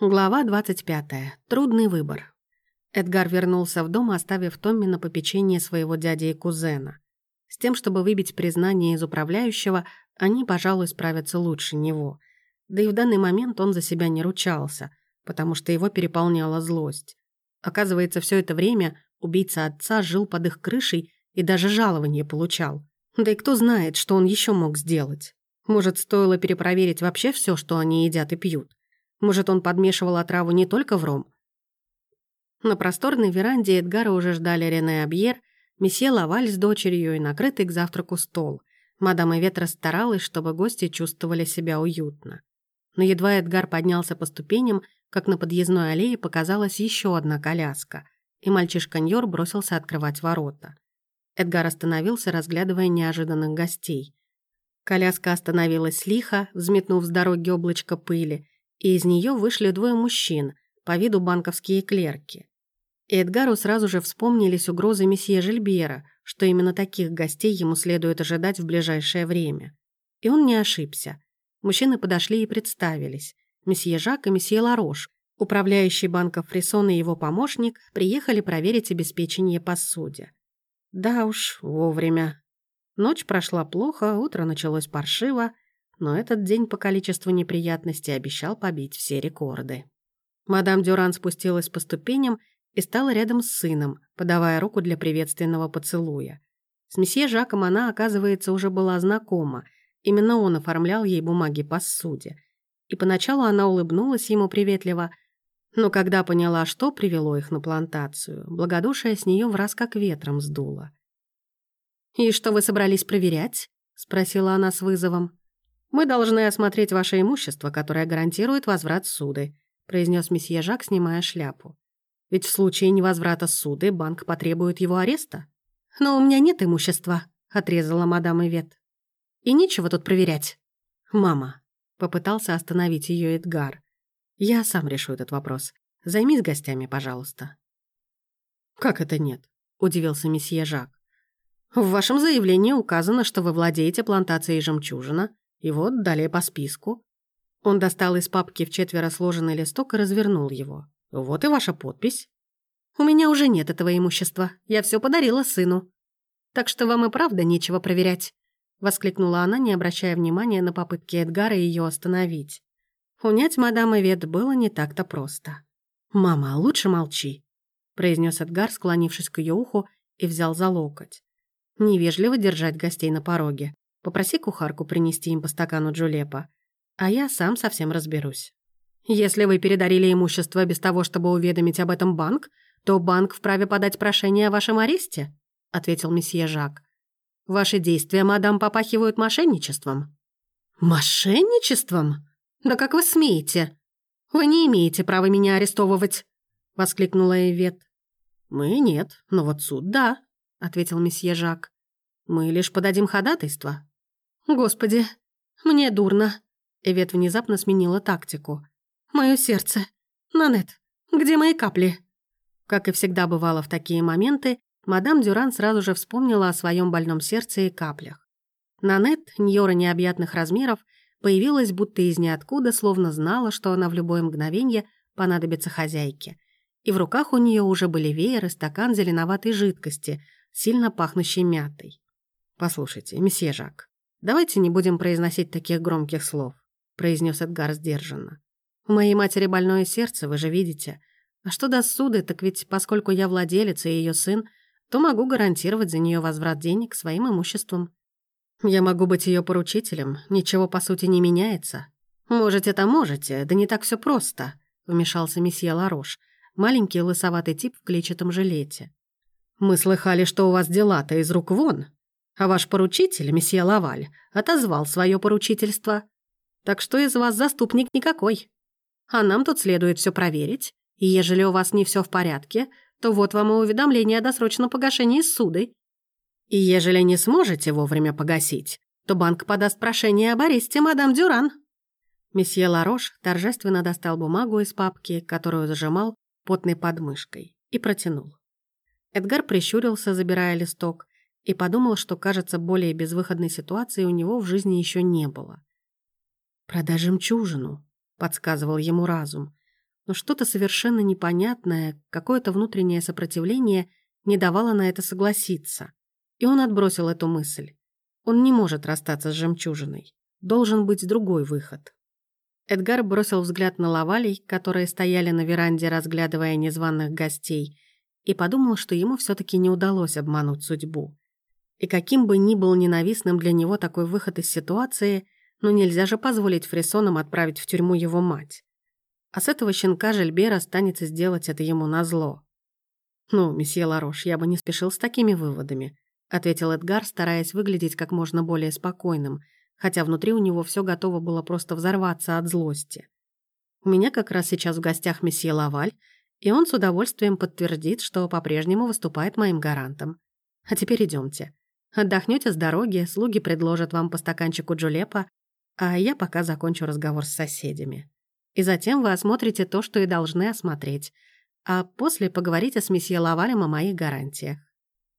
Глава 25. Трудный выбор. Эдгар вернулся в дом, оставив Томми на попечение своего дяди и кузена. С тем, чтобы выбить признание из управляющего, они, пожалуй, справятся лучше него. Да и в данный момент он за себя не ручался, потому что его переполняла злость. Оказывается, все это время убийца отца жил под их крышей и даже жалование получал. Да и кто знает, что он еще мог сделать. Может, стоило перепроверить вообще все, что они едят и пьют. Может, он подмешивал отраву не только в ром? На просторной веранде Эдгара уже ждали Рене Абьер, месье Лаваль с дочерью и накрытый к завтраку стол. Мадам Ивет расстаралась, чтобы гости чувствовали себя уютно. Но едва Эдгар поднялся по ступеням, как на подъездной аллее показалась еще одна коляска, и мальчишка-ньор бросился открывать ворота. Эдгар остановился, разглядывая неожиданных гостей. Коляска остановилась лихо, взметнув с дороги облачко пыли, и из нее вышли двое мужчин, по виду банковские клерки. Эдгару сразу же вспомнились угрозы месье Жильбера, что именно таких гостей ему следует ожидать в ближайшее время. И он не ошибся. Мужчины подошли и представились. Месье Жак и месье Ларош, управляющий банком Фрисон и его помощник, приехали проверить обеспечение посуде. Да уж, вовремя. Ночь прошла плохо, утро началось паршиво, но этот день по количеству неприятностей обещал побить все рекорды. Мадам Дюран спустилась по ступеням и стала рядом с сыном, подавая руку для приветственного поцелуя. С месье Жаком она, оказывается, уже была знакома. Именно он оформлял ей бумаги по суде. И поначалу она улыбнулась ему приветливо, но когда поняла, что привело их на плантацию, благодушие с нее враз как ветром сдуло. «И что вы собрались проверять?» — спросила она с вызовом. «Мы должны осмотреть ваше имущество, которое гарантирует возврат суды», произнес месье Жак, снимая шляпу. «Ведь в случае невозврата суды банк потребует его ареста». «Но у меня нет имущества», — отрезала мадам Ивет. «И нечего тут проверять». «Мама», — попытался остановить ее Эдгар. «Я сам решу этот вопрос. Займись гостями, пожалуйста». «Как это нет?» — удивился месье Жак. «В вашем заявлении указано, что вы владеете плантацией жемчужина, и вот далее по списку. Он достал из папки в четверо сложенный листок и развернул его. Вот и ваша подпись. У меня уже нет этого имущества. Я все подарила сыну. Так что вам и правда нечего проверять. Воскликнула она, не обращая внимания на попытки Эдгара ее остановить. Унять мадам Эвет было не так-то просто. «Мама, лучше молчи», — произнес Эдгар, склонившись к ее уху, и взял за локоть. Невежливо держать гостей на пороге. Попроси кухарку принести им по стакану джулепа, а я сам совсем разберусь. Если вы передарили имущество без того, чтобы уведомить об этом банк, то банк вправе подать прошение о вашем аресте», — ответил месье Жак. «Ваши действия, мадам, попахивают мошенничеством». «Мошенничеством? Да как вы смеете? Вы не имеете права меня арестовывать», — воскликнула Эвет. «Мы нет, но вот суд да», — ответил месье Жак. «Мы лишь подадим ходатайство, «Господи, мне дурно». Эвет внезапно сменила тактику. «Мое сердце. Нанет, где мои капли?» Как и всегда бывало в такие моменты, мадам Дюран сразу же вспомнила о своем больном сердце и каплях. Нанет, Ньора необъятных размеров, появилась будто из ниоткуда, словно знала, что она в любое мгновение понадобится хозяйке. И в руках у нее уже были веер и стакан зеленоватой жидкости, сильно пахнущей мятой. «Послушайте, месье Жак, «Давайте не будем произносить таких громких слов», — произнес Эдгар сдержанно. «У моей матери больное сердце, вы же видите. А что до суды, так ведь поскольку я владелец и ее сын, то могу гарантировать за нее возврат денег своим имуществом. Я могу быть ее поручителем, ничего по сути не меняется. Можете-то можете, да не так все просто», — вмешался месье Ларош, маленький лысоватый тип в клетчатом жилете. «Мы слыхали, что у вас дела-то из рук вон», а ваш поручитель, месье Лаваль, отозвал свое поручительство. Так что из вас заступник никакой. А нам тут следует все проверить, и ежели у вас не все в порядке, то вот вам и уведомление о досрочном погашении суды. И ежели не сможете вовремя погасить, то банк подаст прошение об аресте мадам Дюран». Месье Ларош торжественно достал бумагу из папки, которую зажимал потной подмышкой, и протянул. Эдгар прищурился, забирая листок, и подумал, что, кажется, более безвыходной ситуации у него в жизни еще не было. «Продай жемчужину», — подсказывал ему разум. но что-то совершенно непонятное, какое-то внутреннее сопротивление не давало на это согласиться. И он отбросил эту мысль. Он не может расстаться с жемчужиной. Должен быть другой выход. Эдгар бросил взгляд на лавалей, которые стояли на веранде, разглядывая незваных гостей, и подумал, что ему все таки не удалось обмануть судьбу. И каким бы ни был ненавистным для него такой выход из ситуации, но нельзя же позволить фрисонам отправить в тюрьму его мать. А с этого щенка Жильбер останется сделать это ему назло. «Ну, месье Ларош, я бы не спешил с такими выводами», ответил Эдгар, стараясь выглядеть как можно более спокойным – хотя внутри у него все готово было просто взорваться от злости. У меня как раз сейчас в гостях месье Лаваль, и он с удовольствием подтвердит, что по-прежнему выступает моим гарантом. А теперь идемте. Отдохнете с дороги, слуги предложат вам по стаканчику джулепа, а я пока закончу разговор с соседями. И затем вы осмотрите то, что и должны осмотреть, а после поговорите с месье Лавалем о моих гарантиях.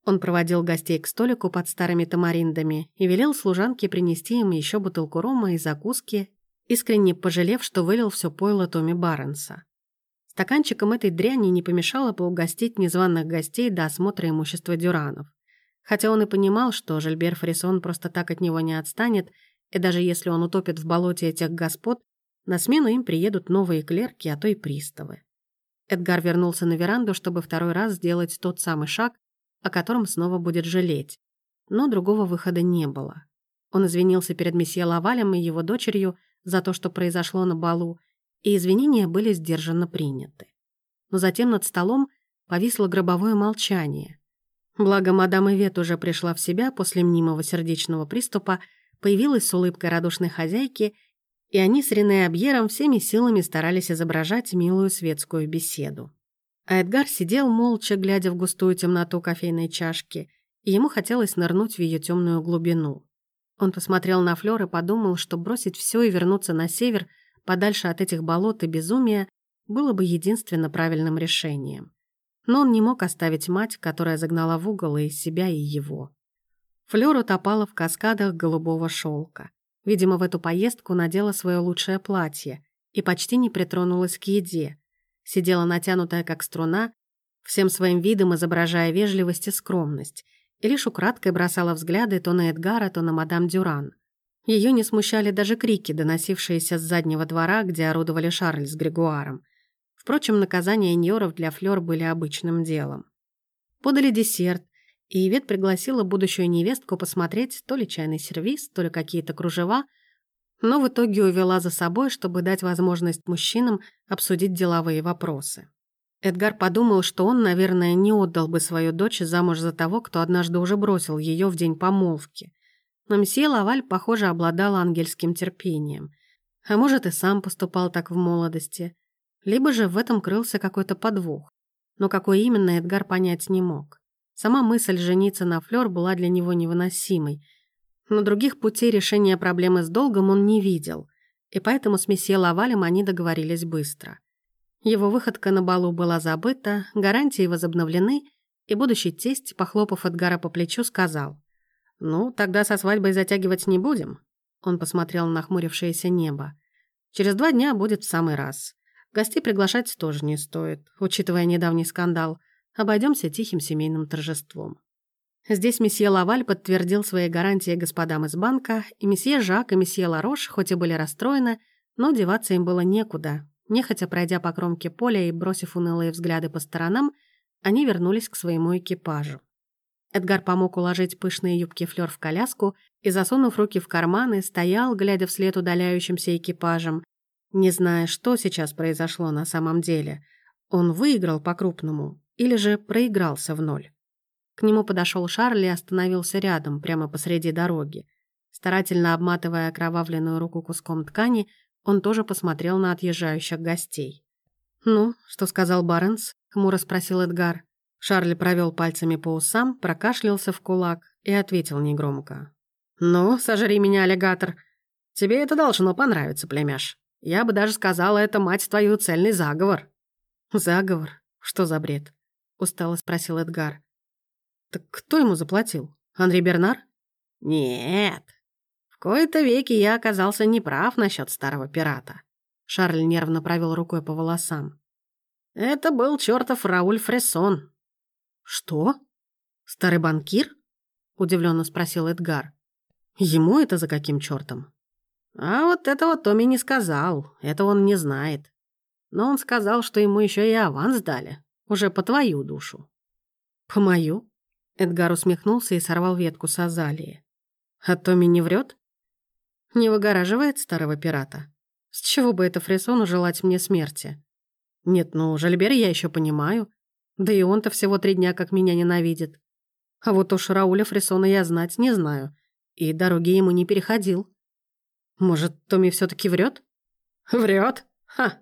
Он проводил гостей к столику под старыми тамариндами и велел служанке принести им еще бутылку рома и закуски, искренне пожалев, что вылил все пойло Томми Барнса. Стаканчиком этой дряни не помешало бы угостить незваных гостей до осмотра имущества Дюранов. Хотя он и понимал, что Жильбер Фрисон просто так от него не отстанет, и даже если он утопит в болоте этих господ, на смену им приедут новые клерки, а то и приставы. Эдгар вернулся на веранду, чтобы второй раз сделать тот самый шаг, о котором снова будет жалеть. Но другого выхода не было. Он извинился перед месье Лавалем и его дочерью за то, что произошло на балу, и извинения были сдержанно приняты. Но затем над столом повисло гробовое молчание. Благо, мадам Ивет уже пришла в себя после мнимого сердечного приступа, появилась с улыбкой радушной хозяйки, и они с Рене Абьером всеми силами старались изображать милую светскую беседу. А Эдгар сидел молча, глядя в густую темноту кофейной чашки, и ему хотелось нырнуть в ее темную глубину. Он посмотрел на Флёр и подумал, что бросить все и вернуться на север, подальше от этих болот и безумия, было бы единственно правильным решением. Но он не мог оставить мать, которая загнала в угол и себя, и его. Флёр утопала в каскадах голубого шелка. Видимо, в эту поездку надела свое лучшее платье и почти не притронулась к еде, сидела натянутая как струна, всем своим видом изображая вежливость и скромность, и лишь украдкой бросала взгляды то на Эдгара, то на мадам Дюран. Ее не смущали даже крики, доносившиеся с заднего двора, где орудовали Шарль с Григуаром. Впрочем, наказания ньоров для Флёр были обычным делом. Подали десерт, и Ивет пригласила будущую невестку посмотреть то ли чайный сервиз, то ли какие-то кружева — но в итоге увела за собой, чтобы дать возможность мужчинам обсудить деловые вопросы. Эдгар подумал, что он, наверное, не отдал бы свою дочь замуж за того, кто однажды уже бросил ее в день помолвки. Но мсье Лаваль, похоже, обладал ангельским терпением. А может, и сам поступал так в молодости. Либо же в этом крылся какой-то подвох. Но какой именно, Эдгар понять не мог. Сама мысль жениться на Флёр была для него невыносимой – но других путей решения проблемы с долгом он не видел, и поэтому с месье Лавалем они договорились быстро. Его выходка на балу была забыта, гарантии возобновлены, и будущий тесть, похлопав Эдгара по плечу, сказал, «Ну, тогда со свадьбой затягивать не будем». Он посмотрел на нахмурившееся небо. «Через два дня будет в самый раз. Гостей приглашать тоже не стоит, учитывая недавний скандал. Обойдемся тихим семейным торжеством». Здесь месье Лаваль подтвердил свои гарантии господам из банка, и месье Жак и месье Ларош хоть и были расстроены, но деваться им было некуда. Нехотя пройдя по кромке поля и бросив унылые взгляды по сторонам, они вернулись к своему экипажу. Эдгар помог уложить пышные юбки Флёр в коляску и, засунув руки в карманы, стоял, глядя вслед удаляющимся экипажем, не зная, что сейчас произошло на самом деле. Он выиграл по-крупному или же проигрался в ноль. К нему подошел Шарль и остановился рядом, прямо посреди дороги. Старательно обматывая окровавленную руку куском ткани, он тоже посмотрел на отъезжающих гостей. «Ну, что сказал Баренс?» — хмуро спросил Эдгар. Шарль провел пальцами по усам, прокашлялся в кулак и ответил негромко. «Ну, сожри меня, аллигатор. Тебе это должно понравиться, племяш. Я бы даже сказала, это, мать твою, цельный заговор». «Заговор? Что за бред?» — устало спросил Эдгар. Так кто ему заплатил? Андрей Бернар? Нет. В кои-то веки я оказался неправ насчет старого пирата. Шарль нервно провел рукой по волосам. Это был чертов Рауль Фрессон. Что? Старый банкир? Удивленно спросил Эдгар. Ему это за каким чертом? А вот этого Томми не сказал, это он не знает. Но он сказал, что ему еще и аванс дали, уже по твою душу. По мою? Эдгар усмехнулся и сорвал ветку с азалии. А Томми не врет? Не выгораживает старого пирата? С чего бы это Фрисону желать мне смерти? Нет, ну, Жальбер я еще понимаю. Да и он-то всего три дня как меня ненавидит. А вот уж Рауля Фрисона я знать не знаю. И дороги ему не переходил. Может, Томми все таки врет? Врет? Ха!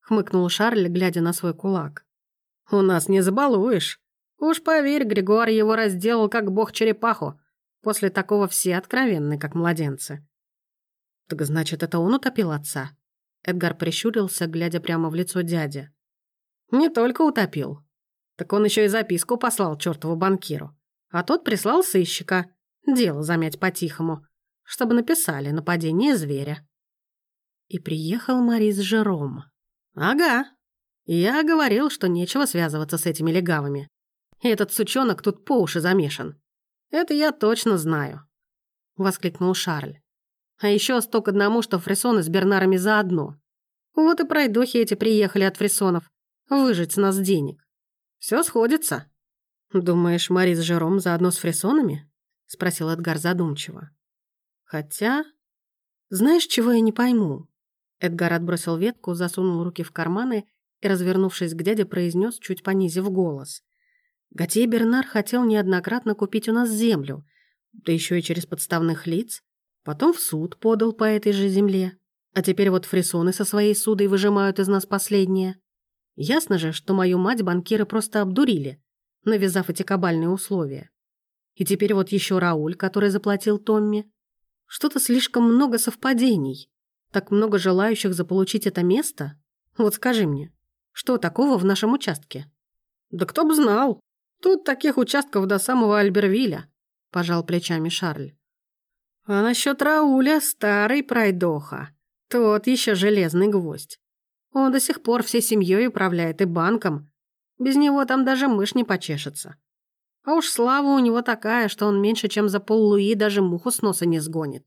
хмыкнул Шарль, глядя на свой кулак. У нас не забалуешь. Уж поверь, Григуар его разделал, как бог черепаху. После такого все откровенны, как младенцы. Так значит, это он утопил отца? Эдгар прищурился, глядя прямо в лицо дяди. Не только утопил. Так он еще и записку послал чертову банкиру. А тот прислал сыщика. Дело замять по-тихому. Чтобы написали нападение зверя. И приехал Марис Жером. Ага. Я говорил, что нечего связываться с этими легавыми. И этот сучонок тут по уши замешан. Это я точно знаю. Воскликнул Шарль. А еще сто одному, что фрисоны с Бернарами заодно. Вот и пройдохи эти приехали от фрисонов. Выжить с нас денег. Все сходится. Думаешь, Мари с Жером заодно с фрисонами? Спросил Эдгар задумчиво. Хотя... Знаешь, чего я не пойму? Эдгар отбросил ветку, засунул руки в карманы и, развернувшись к дяде, произнес, чуть понизив голос. Готье Бернар хотел неоднократно купить у нас землю, да еще и через подставных лиц. Потом в суд подал по этой же земле. А теперь вот фрисоны со своей судой выжимают из нас последнее. Ясно же, что мою мать банкиры просто обдурили, навязав эти кабальные условия. И теперь вот еще Рауль, который заплатил Томми. Что-то слишком много совпадений. Так много желающих заполучить это место? Вот скажи мне, что такого в нашем участке? Да кто бы знал. Тут таких участков до самого Альбервиля, пожал плечами Шарль. А насчет Рауля старый пройдоха. Тот еще железный гвоздь. Он до сих пор всей семьей управляет и банком. Без него там даже мышь не почешется. А уж слава у него такая, что он меньше, чем за поллуи даже муху с носа не сгонит.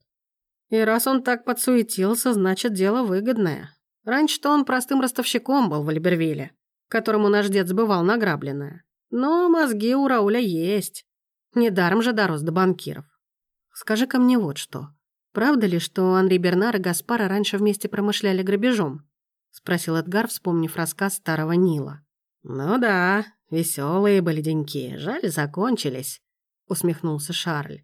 И раз он так подсуетился, значит, дело выгодное. Раньше-то он простым ростовщиком был в Альбервилле, которому наш дед сбывал награбленное. Но мозги у Рауля есть. Недаром же дорос до банкиров. Скажи-ка мне вот что. Правда ли, что Анри Бернар и Гаспара раньше вместе промышляли грабежом? Спросил Эдгар, вспомнив рассказ старого Нила. Ну да, веселые были деньки, жаль, закончились, усмехнулся Шарль.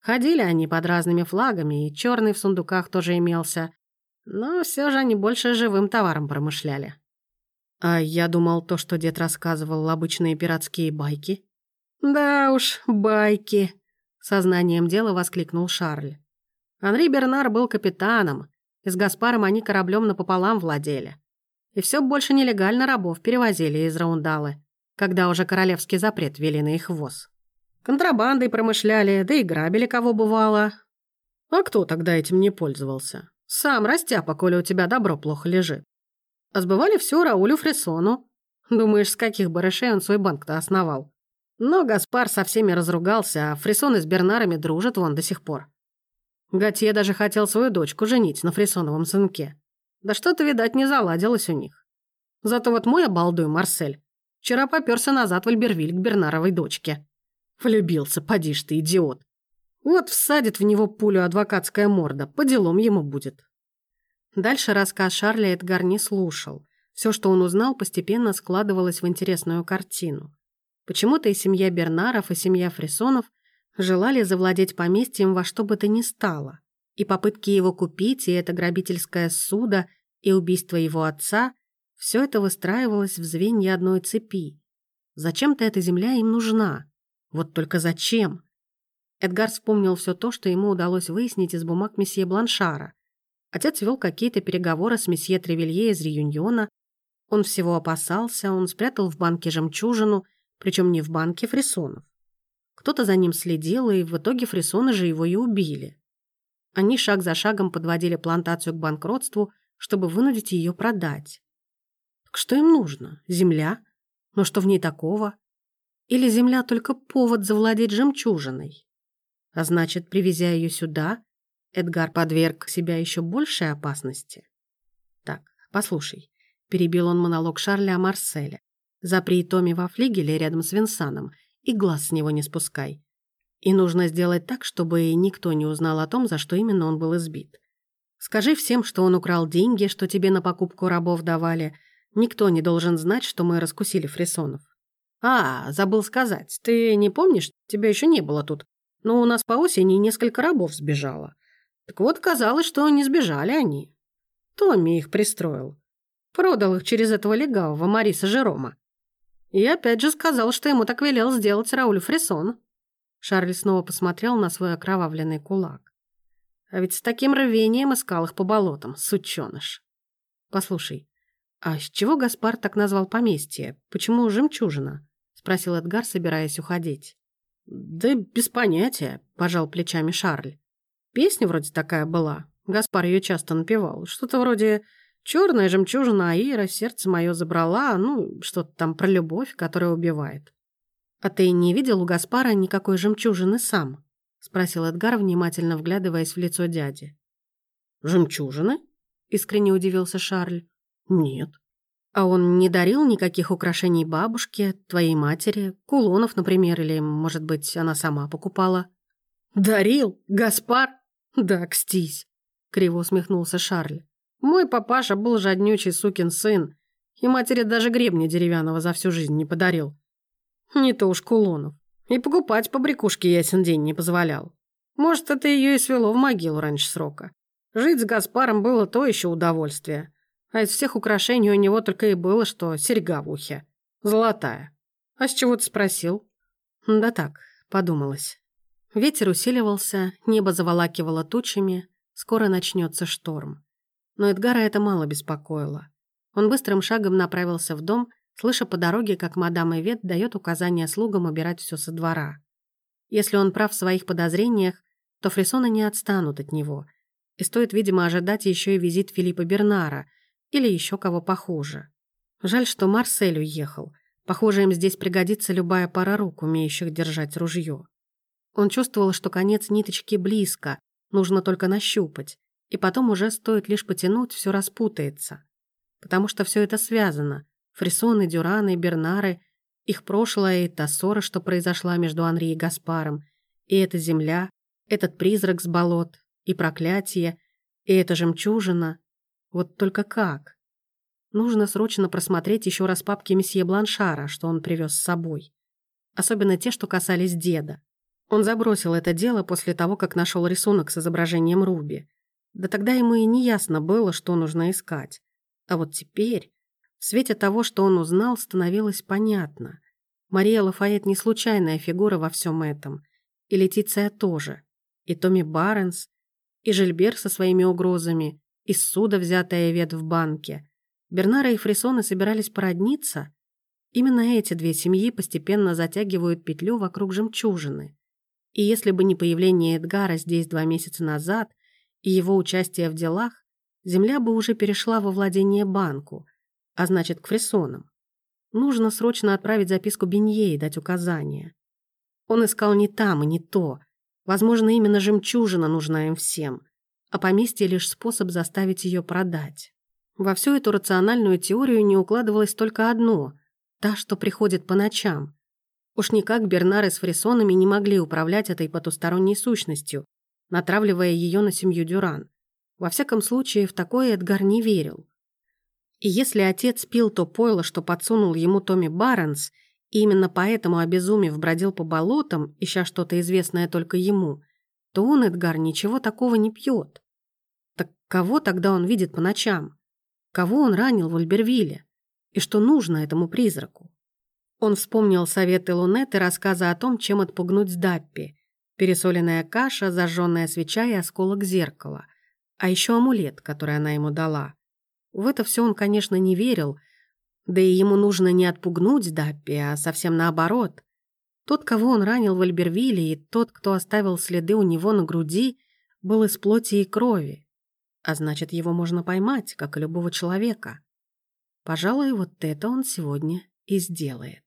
Ходили они под разными флагами, и черный в сундуках тоже имелся. Но все же они больше живым товаром промышляли. А я думал, то, что дед рассказывал, обычные пиратские байки. Да уж, байки, Сознанием дела воскликнул Шарль. Анри Бернар был капитаном, и с Гаспаром они кораблем напополам владели. И все больше нелегально рабов перевозили из Раундалы, когда уже королевский запрет ввели на их ввоз. Контрабандой промышляли, да и грабили кого бывало. А кто тогда этим не пользовался? Сам растяпа, коли у тебя добро плохо лежит. А сбывали все Раулю Фрисону. Думаешь, с каких барышей он свой банк-то основал? Но Гаспар со всеми разругался, а Фрисоны с Бернарами дружат вон до сих пор. Готье даже хотел свою дочку женить на Фрисоновом сынке. Да что-то, видать, не заладилось у них. Зато вот мой обалдуй Марсель вчера попёрся назад в Альбервиль к Бернаровой дочке. Влюбился, поди ж ты, идиот. Вот всадит в него пулю адвокатская морда, по делам ему будет. Дальше рассказ Шарля Эдгар не слушал. Все, что он узнал, постепенно складывалось в интересную картину. Почему-то и семья Бернаров, и семья Фрисонов желали завладеть поместьем во что бы то ни стало. И попытки его купить, и это грабительское суда, и убийство его отца – все это выстраивалось в звенья одной цепи. Зачем-то эта земля им нужна. Вот только зачем? Эдгар вспомнил все то, что ему удалось выяснить из бумаг месье Бланшара. Отец вел какие-то переговоры с месье Тревелье из Реюньона. Он всего опасался, он спрятал в банке жемчужину – причем не в банке фрисонов. Кто-то за ним следил, и в итоге фрисоны же его и убили. Они шаг за шагом подводили плантацию к банкротству, чтобы вынудить ее продать. Так что им нужно? Земля? Но что в ней такого? Или земля только повод завладеть жемчужиной? А значит, привезя ее сюда, Эдгар подверг себя еще большей опасности? Так, послушай, перебил он монолог Шарля о Марселе. Запри Томми во флигеле рядом с Винсаном и глаз с него не спускай. И нужно сделать так, чтобы никто не узнал о том, за что именно он был избит. Скажи всем, что он украл деньги, что тебе на покупку рабов давали. Никто не должен знать, что мы раскусили фрисонов. А, забыл сказать, ты не помнишь, тебя еще не было тут. Но у нас по осени несколько рабов сбежало. Так вот, казалось, что не сбежали они. Томми их пристроил. Продал их через этого легавого Мариса Жерома. И опять же сказал, что ему так велел сделать Рауль Фрисон. Шарль снова посмотрел на свой окровавленный кулак. А ведь с таким рвением искал их по болотам, сучёныш. Послушай, а с чего Гаспар так назвал поместье? Почему жемчужина? Спросил Эдгар, собираясь уходить. Да без понятия, пожал плечами Шарль. Песня вроде такая была. Гаспар ее часто напевал. Что-то вроде «Черная жемчужина Аира, сердце мое забрала», ну, что-то там про любовь, которая убивает. А ты не видел у Гаспара никакой жемчужины сам? — спросил Эдгар, внимательно вглядываясь в лицо дяди. «Жемчужины?» — искренне удивился Шарль. «Нет». «А он не дарил никаких украшений бабушке, твоей матери, кулонов, например, или, может быть, она сама покупала?» «Дарил? Гаспар? Да, кстись!» — криво усмехнулся Шарль. «Мой папаша был жаднючий сукин сын, и матери даже гребня деревянного за всю жизнь не подарил. Не то уж кулонов. И покупать побрякушки ясен день не позволял. Может, это ее и свело в могилу раньше срока. Жить с Гаспаром было то еще удовольствие. А из всех украшений у него только и было, что серьга в ухе. Золотая. А с чего ты спросил? Да так, подумалось. Ветер усиливался, небо заволакивало тучами, скоро начнется шторм. Но Эдгара это мало беспокоило. Он быстрым шагом направился в дом, слыша по дороге, как мадам Эвет дает указания слугам убирать все со двора. Если он прав в своих подозрениях, то фрисоны не отстанут от него, и стоит, видимо, ожидать еще и визит Филиппа Бернара или еще кого похуже. Жаль, что Марсель уехал. Похоже, им здесь пригодится любая пара рук, умеющих держать ружье. Он чувствовал, что конец ниточки близко, нужно только нащупать, и потом уже стоит лишь потянуть, все распутается. Потому что все это связано, Фрисоны, Дюраны, Бернары, их прошлое и та ссора, что произошла между Анри и Гаспаром, и эта земля, этот призрак с болот, и проклятие, и эта жемчужина. Вот только как? Нужно срочно просмотреть еще раз папки месье Бланшара, что он привез с собой. Особенно те, что касались деда. Он забросил это дело после того, как нашел рисунок с изображением Руби. Да тогда ему и не ясно было, что нужно искать. А вот теперь... В свете того, что он узнал, становилось понятно. Мария Лафайет не случайная фигура во всем этом. И Летиция тоже. И Томми Барнс, и Жильбер со своими угрозами, и суда, взятая вет в банке. Бернара и Фрисоны собирались породниться. Именно эти две семьи постепенно затягивают петлю вокруг жемчужины. И если бы не появление Эдгара здесь два месяца назад и его участие в делах, земля бы уже перешла во владение банку – а значит, к фрисонам. Нужно срочно отправить записку Бенье и дать указания. Он искал не там и не то. Возможно, именно жемчужина нужна им всем, а поместье лишь способ заставить ее продать. Во всю эту рациональную теорию не укладывалось только одно – та, что приходит по ночам. Уж никак Бернары с фрисонами не могли управлять этой потусторонней сущностью, натравливая ее на семью Дюран. Во всяком случае, в такое Эдгар не верил. И если отец пил то пойло, что подсунул ему Томми Барнс, и именно поэтому, обезумев, бродил по болотам, ища что-то известное только ему, то он, Эдгар, ничего такого не пьет. Так кого тогда он видит по ночам? Кого он ранил в Альбервилле? И что нужно этому призраку? Он вспомнил советы Лунет и рассказы о том, чем отпугнуть Даппи. Пересоленная каша, зажженная свеча и осколок зеркала. А еще амулет, который она ему дала. В это все он, конечно, не верил, да и ему нужно не отпугнуть Даппи, а совсем наоборот. Тот, кого он ранил в Альбервилле, и тот, кто оставил следы у него на груди, был из плоти и крови. А значит, его можно поймать, как и любого человека. Пожалуй, вот это он сегодня и сделает.